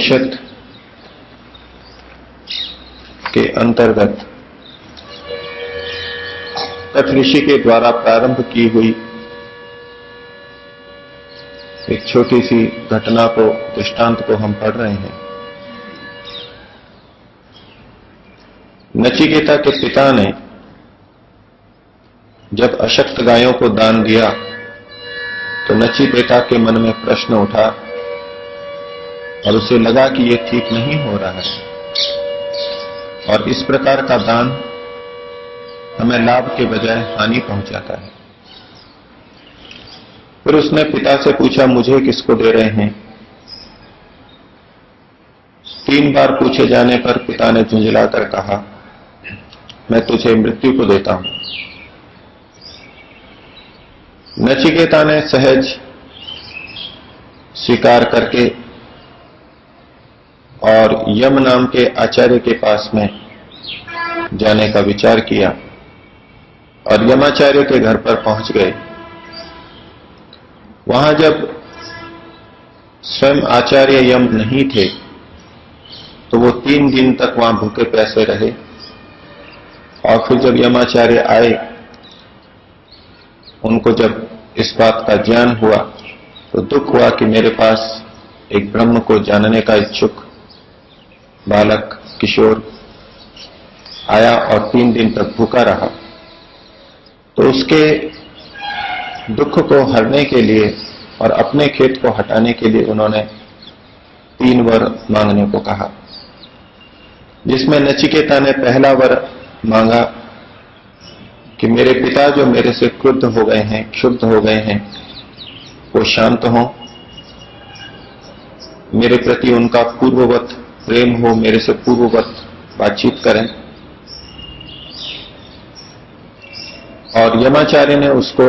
कठोपनिषद के अंतर्गत ऋषि के द्वारा प्रारंभ की हुई एक छोटी सी घटना को, दृष्टांत को हम पढ़ रहे हैं। नचिकेता के पिता ने जब अशक्त गायों को दान दिया तो नचिकेता के मन में प्रश्न उठा और उसे लगा कि यह ठीक नहीं हो रहा है। और इस प्रकार का दान हमें लाभ के बजाय हानि पहुंचाता है। फिर उसने पिता से पूछा, मुझे किसको दे रहे हैं? तीन बार पूछे जाने पर पिता ने झुंझलाकर कहा, मैं तुझे मृत्यु को देता हूँ। नचिकेता ने सहज स्वीकार करके और यम नाम के आचार्य के पास में जाने का विचार किया और यमाचार्य के घर पर पहुँच गए। वहाँ जब स्वयं आचार्य यम नहीं थे तो वो तीन दिन तक वहाँ भूखे प्यासे रहे। और फिर जब यमाचार्य आए, उनको जब इस बात का ज्ञान हुआ तो दुख हुआ कि मेरे पास एक ब्रह्म को जानने का इच्छुक बालक, किशोर, आया और तीन दिन तक भूखा रहा। तो उसके दुख को हरने के लिए और अपने खेत को हटाने के लिए उन्होंने तीन वर मांगने को कहा। जिसमें नचिकेता ने पहला वर मांगा कि मेरे पिता जो मेरे से क्रुद्ध हो गए हैं, क्षुब्ध हो गए हैं, वो शांत हों। मेरे प्रति उनका पूर्ववत प्रेम हो, मेरे से पूर्ववत बातचीत करें। और यमाचार्य ने उसको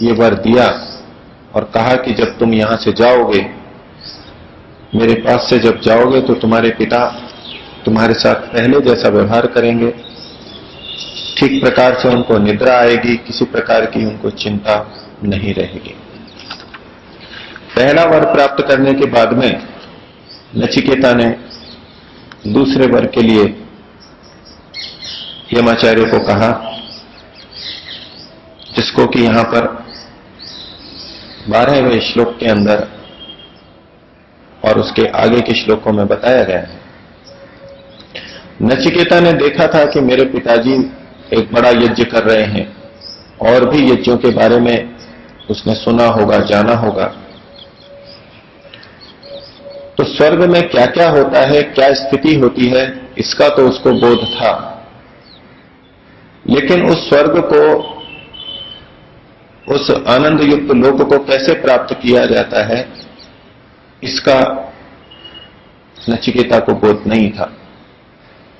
ये वर दिया और कहा कि जब तुम यहाँ से जाओगे, मेरे पास से जब जाओगे तो तुम्हारे पिता तुम्हारे साथ पहले जैसा व्यवहार करेंगे। ठीक प्रकार से उनको निद्रा आएगी, किसी प्रकार की उनको चिंता नहीं रहेगी। पहला वर प्राप्त करने के बाद में नचिकेता ने दूसरे वर्ग के लिए यमाचार्य को कहा, जिसको कि यहाँ पर बारहवें श्लोक के अंदर और उसके आगे के श्लोकों में बताया गया है। नचिकेता ने देखा था कि मेरे पिताजी एक बड़ा यज्ञ कर रहे हैं और भी यज्ञों के बारे में उसने सुना होगा, जाना होगा। तो स्वर्ग में क्या क्या होता है, क्या स्थिति होती है, इसका तो उसको बोध था। लेकिन उस स्वर्ग को, उस आनंद युक्त लोक को कैसे प्राप्त किया जाता है, इसका नचिकेता को बोध नहीं था।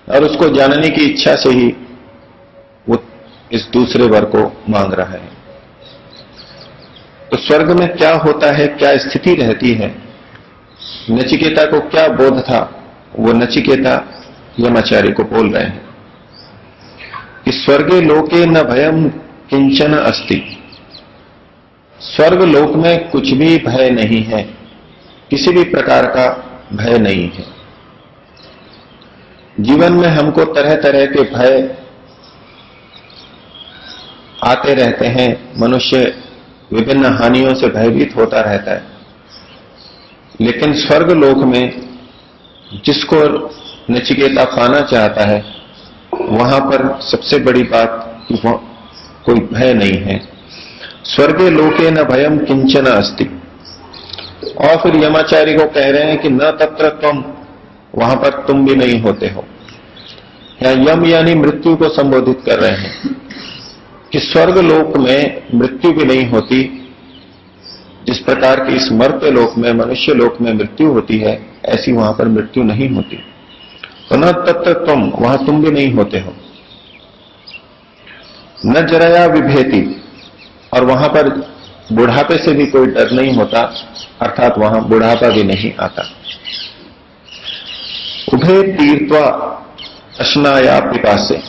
और उसको जानने की इच्छा से ही वो इस दूसरे वर को मांग रहा है। तो स्वर्ग में क्या होता है, क्या स्थिति रहती है नचिकेता को क्या बोध था? वो नचिकेता यमाचार्य को बोल रहे हैं कि स्वर्गे लोके न भयम किंचन अस्ति। स्वर्ग लोक में कुछ भी भय नहीं है, किसी भी प्रकार का भय नहीं है। जीवन में हमको तरह तरह के भय आते रहते हैं, मनुष्य विभिन्न हानियों से भयभीत होता रहता है। लेकिन स्वर्ग लोक में जिसको नचिकेता पाना चाहता है, वहाँ पर सबसे बड़ी बात कि कोई भय नहीं है। स्वर्गे लोके न भयम किंचन अस्ति। और फिर यमाचार्य को कह रहे हैं कि न तत्र तुम वहाँ पर तुम भी नहीं होते हो। या यम यानी मृत्यु को संबोधित कर रहे हैं कि स्वर्ग लोक में मृत्यु भी नहीं होती जिस प्रकार की इस मर्त्य लोक में, मनुष्य लोक में मृत्यु होती है, ऐसी वहाँ पर मृत्यु नहीं होती। न तत्व तुम, वहाँ तुम भी नहीं होते हो। न जराया विभेति, और वहाँ पर बुढ़ापे से भी कोई डर नहीं होता, अर्थात वहाँ बुढ़ापा भी नहीं आता। उभे तीर्थवा अश्नाया पिपासे।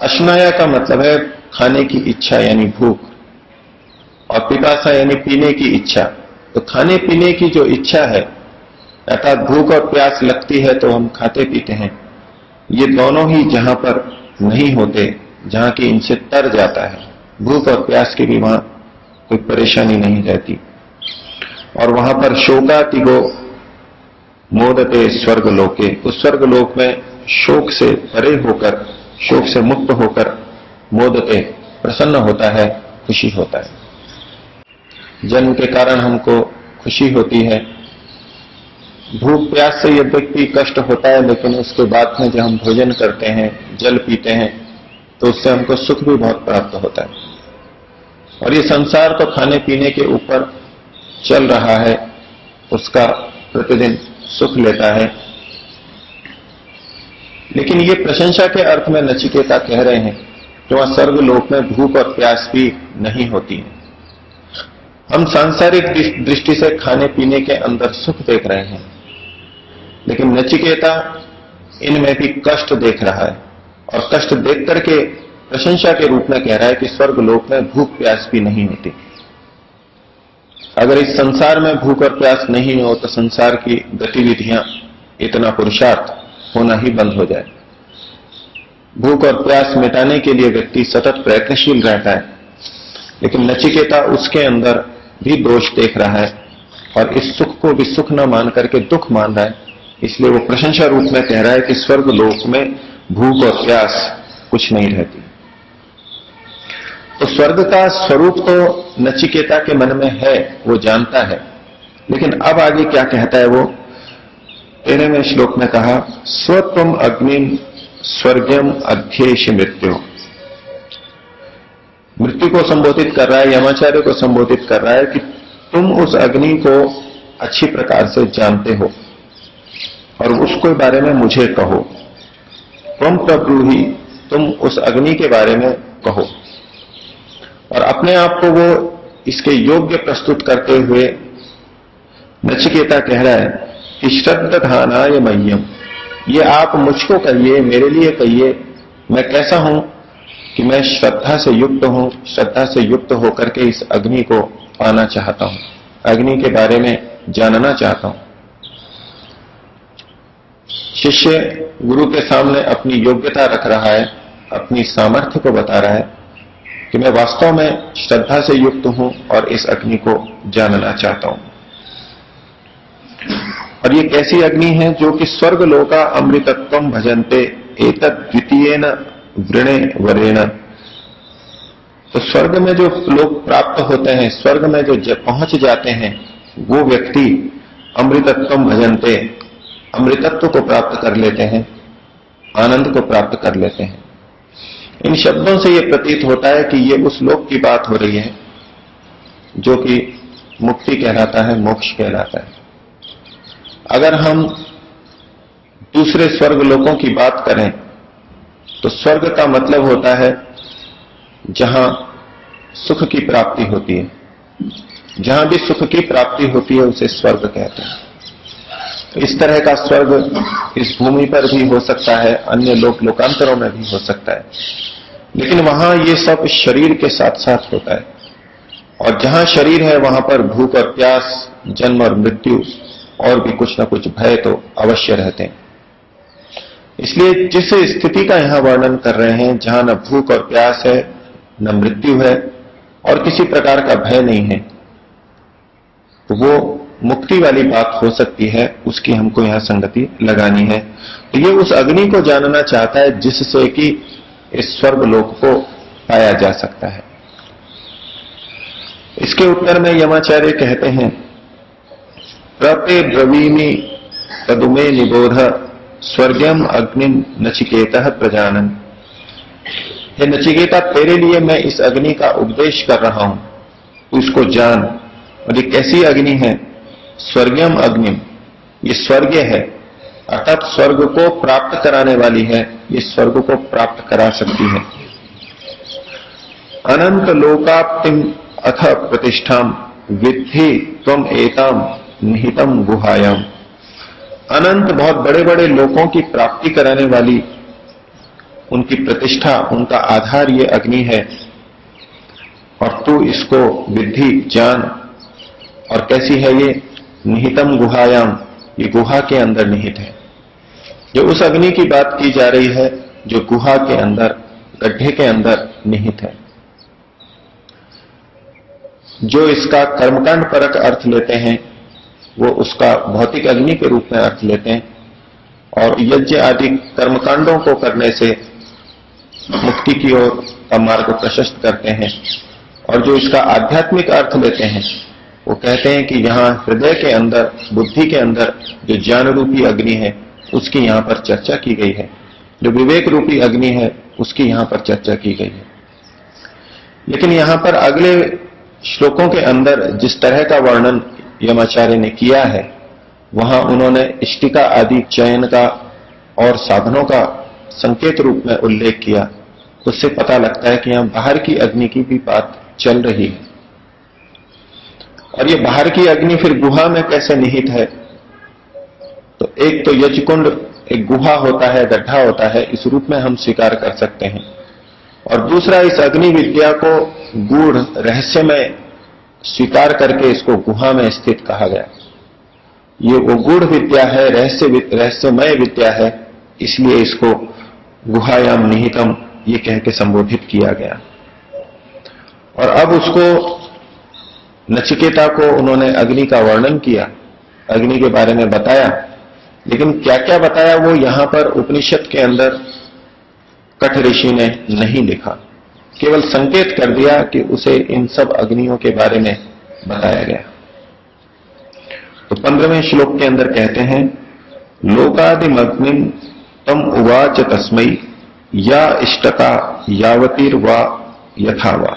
अश्नाया का मतलब है खाने की इच्छा, यानी भूख। और पिपासा यानी पीने की इच्छा। तो खाने पीने की जो इच्छा है, अर्थात भूख और प्यास लगती है तो हम खाते पीते हैं। ये दोनों ही जहाँ पर नहीं होते, जहाँ की इनसे तर जाता है। भूख और प्यास की भी वहाँ कोई परेशानी नहीं रहती। और वहाँ पर शोकातिगो मोदते स्वर्ग लोके उस स्वर्ग लोक में शोक से परे होकर, शोक से मुक्त होकर मोदते प्रसन्न होता है, खुशी होता है। जन्म के कारण हमको खुशी होती है। भूख प्यास से यह व्यक्ति कष्ट होता है, लेकिन उसके बाद में जब हम भोजन करते हैं, जल पीते हैं तो उससे हमको सुख भी बहुत प्राप्त होता है। और ये संसार तो खाने पीने के ऊपर चल रहा है, उसका प्रतिदिन सुख लेता है। लेकिन ये प्रशंसा के अर्थ में नचिकेता कह रहे हैं कि वहाँ सर्व लोक में भूख और प्यास भी नहीं होती है। हम सांसारिक दृष्टि से खाने पीने के अंदर सुख देख रहे हैं। लेकिन नचिकेता इनमें भी कष्ट देख रहा है और कष्ट देख करके प्रशंसा के रूप में कह रहा है कि स्वर्ग लोक में भूख प्यास भी नहीं होती। अगर इस संसार में भूख और प्यास नहीं हो तो संसार की गतिविधियाँ इतना पुरुषार्थ होना ही बंद हो जाए। भूख और प्यास मिटाने के लिए व्यक्ति सतत प्रयत्नशील रहता है। लेकिन नचिकेता उसके अंदर भी दोष देख रहा है और इस सुख को भी सुख न मान करके दुख मान रहा है। इसलिए वो प्रशंसा रूप में कह रहा है कि स्वर्ग लोक में भूख और प्यास कुछ नहीं रहती। तो स्वर्ग का स्वरूप तो नचिकेता के मन में है, वो जानता है। लेकिन अब आगे क्या कहता है वो? तेरहवें श्लोक में कहा स्वत्व अग्नि स्वर्गम अध्येश मृत्यु। मृत्यु को संबोधित कर रहा है, यमाचार्य को संबोधित कर रहा है कि तुम उस अग्नि को अच्छी प्रकार से जानते हो और उसके बारे में मुझे कहो। तुम प्रब्रूही तुम उस अग्नि के बारे में कहो। और अपने आप को वो इसके योग्य प्रस्तुत करते हुए नचिकेता कह रहा है कि श्रद्धाना ये मह्यम। ये आप मुझको कहिए, मेरे लिए कहिए, मैं कैसा हूँ? कि मैं श्रद्धा से युक्त हूँ, श्रद्धा से युक्त होकर के इस अग्नि को पाना चाहता हूँ। अग्नि के बारे में जानना चाहता हूँ। शिष्य गुरु के सामने अपनी योग्यता रख रहा है, अपनी सामर्थ्य को बता रहा है कि मैं वास्तव में श्रद्धा से युक्त हूँ और इस अग्नि को जानना चाहता हूँ। और ये कैसी अग्नि है जो कि स्वर्ग लोका अमृतत्व भजनते एक द्वितीय वृणे वरेण। तो स्वर्ग में जो लोग प्राप्त होते हैं, स्वर्ग में जो पहुँच जाते हैं, वो व्यक्ति अमृतत्व भजनते, अमृतत्व को प्राप्त कर लेते हैं, आनंद को प्राप्त कर लेते हैं। इन शब्दों से यह प्रतीत होता है कि ये उस लोक की बात हो रही है, जो कि मुक्ति कहलाता है, मोक्ष कहलाता है। अगर हम दूसरे स्वर्ग लोकों की बात करें तो स्वर्ग का मतलब होता है जहाँ सुख की प्राप्ति होती है। जहाँ भी सुख की प्राप्ति होती है, उसे स्वर्ग कहते हैं। तो इस तरह का स्वर्ग इस भूमि पर भी हो सकता है, अन्य लोक लोकांतरों में भी हो सकता है। लेकिन वहाँ ये सब शरीर के साथ साथ होता है। और जहाँ शरीर है, वहाँ पर भूख और प्यास, जन्म और मृत्यु और भी कुछ ना कुछ भय तो अवश्य रहते हैं। इसलिए जिस स्थिति का यहाँ वर्णन कर रहे हैं, जहाँ न भूख और प्यास है, न मृत्यु है, और किसी प्रकार का भय नहीं है तो वो मुक्ति वाली बात हो सकती है, उसकी हमको यहाँ संगति लगानी है। तो ये उस अग्नि को जानना चाहता है, जिससे कि इस स्वर्ग लोक को पाया जा सकता है। इसके उत्तर में यमाचार्य कहते हैं, प्रते ब्रवीमी तदुमे निबोध स्वर्गम अग्नि नचिकेत प्रजानन। हे नचिकेता, तेरे लिए मैं इस अग्नि का उपदेश कर रहा हूँ। उसको जान। और ये कैसी अग्नि है? स्वर्गम अग्नि। ये स्वर्ग है। अर्थात स्वर्ग को प्राप्त कराने वाली है। ये स्वर्ग को प्राप्त करा सकती है। अनंत लोकाप्तिम अथ प्रतिष्ठा विद्धि तम एताम। निहितम गुहायाम। अनंत बहुत बड़े बड़े लोगों की प्राप्ति कराने वाली उनकी प्रतिष्ठा, उनका आधार ये अग्नि है। और तू इसको विधि जान और कैसी है ये? निहितम गुहायाम। ये गुहा के अंदर निहित है। जो उस अग्नि की बात की जा रही है, जो गुहा के अंदर, गड्ढे के अंदर निहित है। जो इसका कर्मकांड परक अर्थ लेते हैं वो उसका भौतिक अग्नि के रूप में अर्थ लेते हैं। और यज्ञ आदि कर्मकांडों को करने से मुक्ति की ओर का मार्ग प्रशस्त करते हैं। और जो इसका आध्यात्मिक अर्थ लेते हैं, वो कहते हैं कि यहाँ हृदय के अंदर, बुद्धि के अंदर जो ज्ञान रूपी अग्नि है, उसकी यहाँ पर चर्चा की गई है। जो विवेक रूपी अग्नि है, उसकी यहाँ पर चर्चा की गई है। लेकिन यहाँ पर अगले श्लोकों के अंदर जिस तरह का वर्णन यमाचार्य ने किया है, वहाँ उन्होंने इष्टिका आदि चयन का और साधनों का संकेत रूप में उल्लेख किया। उससे पता लगता है कि यहाँ बाहर की अग्नि की भी बात चल रही है। और ये बाहर की अग्नि फिर गुहा में कैसे निहित है? तो एक तो यजकुंड एक गुहा होता है, गड्ढा होता है, इस रूप में हम स्वीकार कर सकते हैं। और दूसरा, इस अग्नि विद्या को गूढ़ रहस्यमय स्वीकार करके इसको गुहा में स्थित कहा गया। ये वो गुढ़ विद्या है, रहस्य रहस्यमय विद्या है, इसलिए इसको गुहायाम निहितम ये कह के संबोधित किया गया। और अब उसको नचिकेता को उन्होंने अग्नि का वर्णन किया। अग्नि के बारे में बताया, लेकिन क्या क्या बताया वो यहाँ पर उपनिषद के अंदर कठ ऋषि ने नहीं लिखा। केवल संकेत कर दिया कि उसे इन सब अग्नियों के बारे में बताया गया। तो पंद्रहवें श्लोक के अंदर कहते हैं लोकादिमग्निम तम उवाच तस्मई या इष्टका यावतीर व यथावा।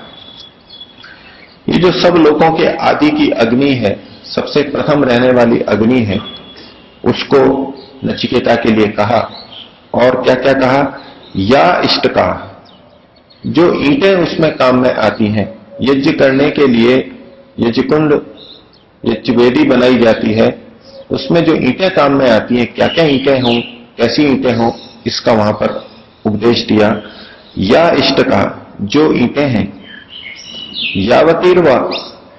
ये जो सब लोगों के आदि की अग्नि है, सबसे प्रथम रहने वाली अग्नि है, उसको नचिकेता के लिए कहा। और क्या क्या कहा? या इष्ट जो ईंटें उसमें काम में आती हैं, यज्ञ करने के लिए यज्ञकुंड यज्ञ वेदी बनाई जाती है, उसमें जो ईंटें काम में आती हैं क्या क्या ईंटें हों, कैसी ईंटें हों, इसका वहाँ पर उपदेश दिया। या इष्ट का जो ईंटें हैं, यावतीर्वा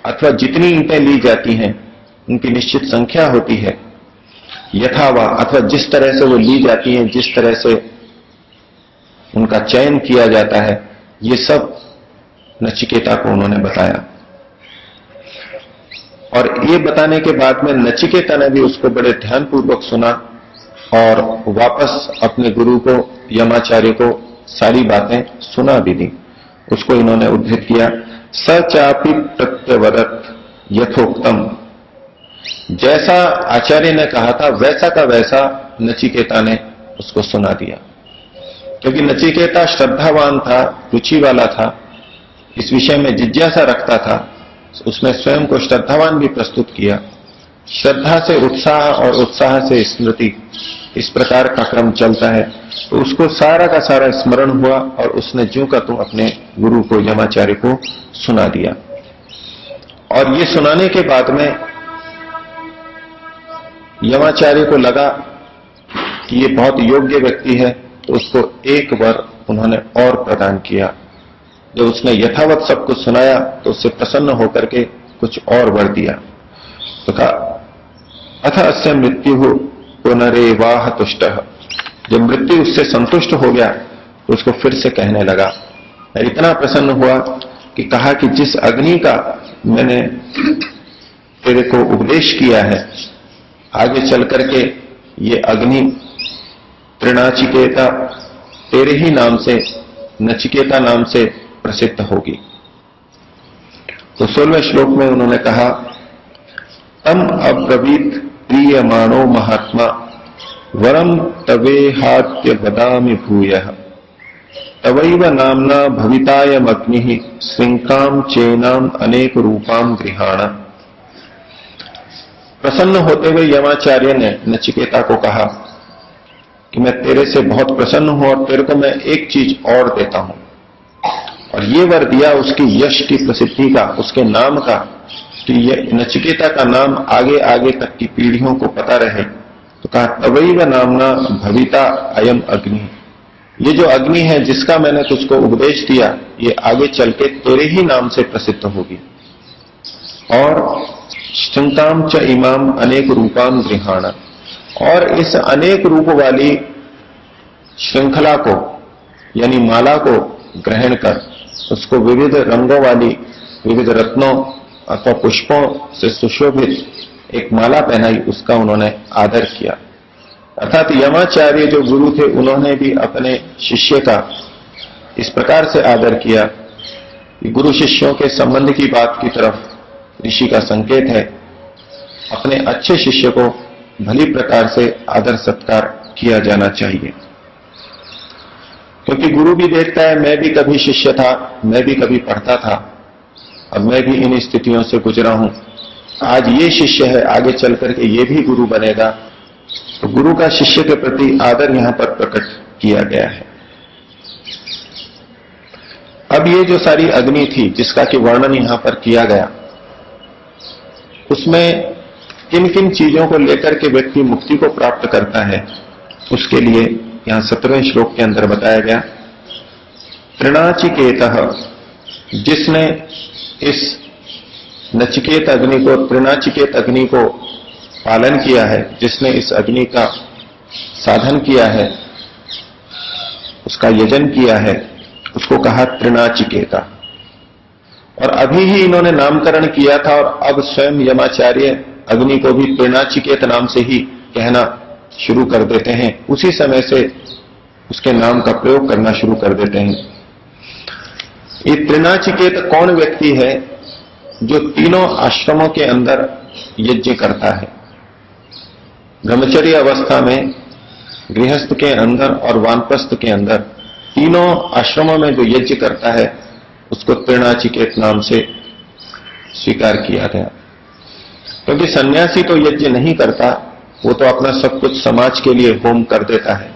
अथवा जितनी ईंटें ली जाती हैं, उनकी निश्चित संख्या होती है। यथावा अथवा जिस तरह से वो ली जाती हैं, जिस तरह से उनका चयन किया जाता है। ये सब नचिकेता को उन्होंने बताया। और ये बताने के बाद में नचिकेता ने भी उसको बड़े ध्यानपूर्वक सुना और वापस अपने गुरु को, यमाचार्य को सारी बातें सुना भी दी। उसको इन्होंने उद्धृत किया, सचापि प्रत्यवदत यथोक्तम। जैसा आचार्य ने कहा था, वैसा का वैसा नचिकेता ने उसको सुना दिया। क्योंकि नचिकेता श्रद्धावान था, रुचि वाला था, इस विषय में जिज्ञासा रखता था उसने स्वयं को श्रद्धावान भी प्रस्तुत किया। श्रद्धा से उत्साह और उत्साह से स्मृति, इस प्रकार का क्रम चलता है। तो उसको सारा का सारा स्मरण हुआ और उसने जो का तुम अपने गुरु को, यमाचार्य को सुना दिया। और ये सुनाने के बाद में यमाचार्य को लगा कि ये बहुत योग्य व्यक्ति है। तो उसको एक बार उन्होंने और प्रदान किया। जब उसने यथावत सब कुछ सुनाया तो उससे प्रसन्न होकर के कुछ और बढ़ दिया। तो कहा, अथ अस्य मृत्यु पुनरे वाह तुष्ट। जब मृत्यु उससे संतुष्ट हो गया तो उसको फिर से कहने लगा इतना प्रसन्न हुआ कि कहा कि जिस अग्नि का मैंने तेरे को उपदेश किया है, आगे चल करके ये अग्नि त्रिनाचिकेता तेरे ही नाम से, नचिकेता नाम से प्रसिद्ध होगी। तो सोलहवें श्लोक में उन्होंने कहा तम अब्रवीत प्रियमाणो महात्मा, वरम तवे हात्य बदामी भूय। तवैव नामना भवितायम अग्नि श्रृंकाम चेनाम अनेक रूपाम गृहाण। प्रसन्न होते हुए यमाचार्य ने नचिकेता को कहा कि मैं तेरे से बहुत प्रसन्न हूँ और तेरे को मैं एक चीज़ और देता हूँ। और ये वर दिया उसकी यश की प्रसिद्धि का, उसके नाम का, कि नचिकेता का नाम आगे आगे तक की पीढ़ियों को पता रहे। तो कहा, तवैव नामना भविता अयम अग्नि। ये जो अग्नि है, जिसका मैंने तुझको उपदेश दिया, ये आगे चल के तेरे ही नाम से प्रसिद्ध होगी। और श्रृंकाम च इमाम अनेक रूपाम गृहाण। और इस अनेक रूप वाली श्रृंखला को, यानी माला को ग्रहण कर, उसको विविध रंगों वाली, विविध रत्नों अथवा पुष्पों से सुशोभित एक माला पहनाई, उसका उन्होंने आदर किया। अर्थात यमाचार्य जो गुरु थे, उन्होंने भी अपने शिष्य का इस प्रकार से आदर किया कि गुरु शिष्यों के संबंध की बात की तरफ़ ऋषि का संकेत है। अपने अच्छे शिष्य को भली प्रकार से आदर सत्कार किया जाना चाहिए। क्योंकि गुरु भी देखता है, मैं भी कभी शिष्य था, मैं भी कभी पढ़ता था, अब मैं भी इन स्थितियों से गुजरा हूँ। आज ये शिष्य है, आगे चल करके ये भी गुरु बनेगा। तो गुरु का शिष्य के प्रति आदर यहाँ पर प्रकट किया गया है। अब ये जो सारी अग्नि थी, जिसका कि वर्णन यहाँ पर किया गया, उसमें किन किन चीज़ों को लेकर के व्यक्ति मुक्ति को प्राप्त करता है, उसके लिए यहाँ सत्रहवें श्लोक के अंदर बताया गया। त्रिणाचिकेत जिसने इस नचिकेत अग्नि को त्रिनाचिकेत अग्नि को पालन किया है, जिसने इस अग्नि का साधन किया है, उसका यजन किया है, उसको कहा त्रिनाचिकेता और अभी ही इन्होंने नामकरण किया था और अब स्वयं यमाचार्य अग्नि को भी त्रिनाचिकेत नाम से ही कहना शुरू कर देते हैं। उसी समय से उसके नाम का प्रयोग करना शुरू कर देते हैं। ये त्रिनाचिकेत कौन व्यक्ति है जो तीनों आश्रमों के अंदर यज्ञ करता है? ब्रह्मचर्य अवस्था में, गृहस्थ के अंदर और वानप्रस्थ के अंदर तीनों आश्रमों में जो यज्ञ करता है, उसको त्रिनाचिकेत नाम से स्वीकार किया गया। क्योंकि सन्यासी तो यज्ञ नहीं करता, वो तो अपना सब कुछ समाज के लिए होम कर देता है।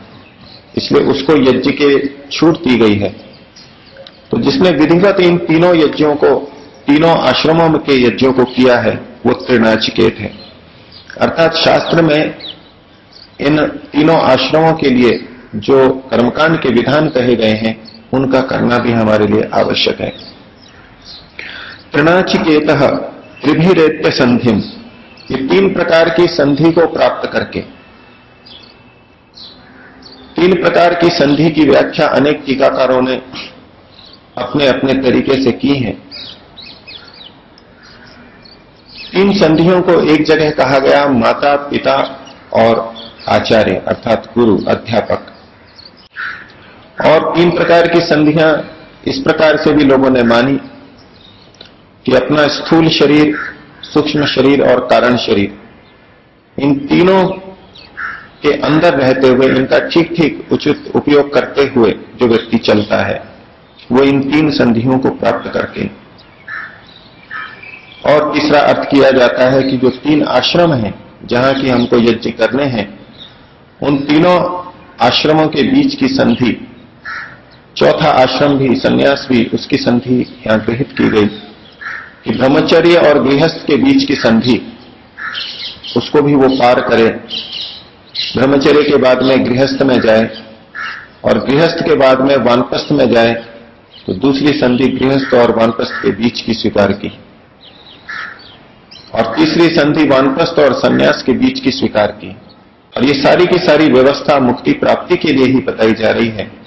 इसलिए उसको यज्ञ के छूट दी गई है। तो जिसने विधिवत इन तीनों यज्ञों को, तीनों आश्रमों के यज्ञों को किया है, वो त्रिनाचिकेत है। अर्थात शास्त्र में इन तीनों आश्रमों के लिए जो कर्मकांड के विधान कहे गए हैं, उनका करना भी हमारे लिए आवश्यक है। त्रिनाचिकेत त्रिभिरेत्य संधिम। ये तीन प्रकार की संधि को प्राप्त करके, तीन प्रकार की संधि की व्याख्या अनेक टीकाकारों ने अपने अपने तरीके से की है। तीन संधियों को एक जगह कहा गया, माता, पिता और आचार्य, अर्थात गुरु, अध्यापक। और तीन प्रकार की संधियाँ इस प्रकार से भी लोगों ने मानी कि अपना स्थूल शरीर सूक्ष्म शरीर और कारण शरीर। इन तीनों के अंदर रहते हुए, इनका ठीक ठीक उचित उपयोग करते हुए जो व्यक्ति चलता है, वो इन तीन संधियों को प्राप्त करके। और तीसरा अर्थ किया जाता है कि जो तीन आश्रम हैं, जहाँ की हमको यज्ञ करने हैं, उन तीनों आश्रमों के बीच की संधि, चौथा आश्रम भी, सन्यास भी, उसकी संधि यहाँ गृहित की गई। कि ब्रह्मचर्य और गृहस्थ के बीच की संधि, उसको भी वो पार करे। ब्रह्मचर्य के बाद में गृहस्थ में जाए और गृहस्थ के बाद में वानप्रस्थ में जाए तो दूसरी संधि गृहस्थ और वानप्रस्थ के बीच की स्वीकार की। और तीसरी संधि वानप्रस्थ और सन्यास के बीच की स्वीकार की। और ये सारी की सारी व्यवस्था, मुक्ति, प्राप्ति के लिए ही बताई जा रही है।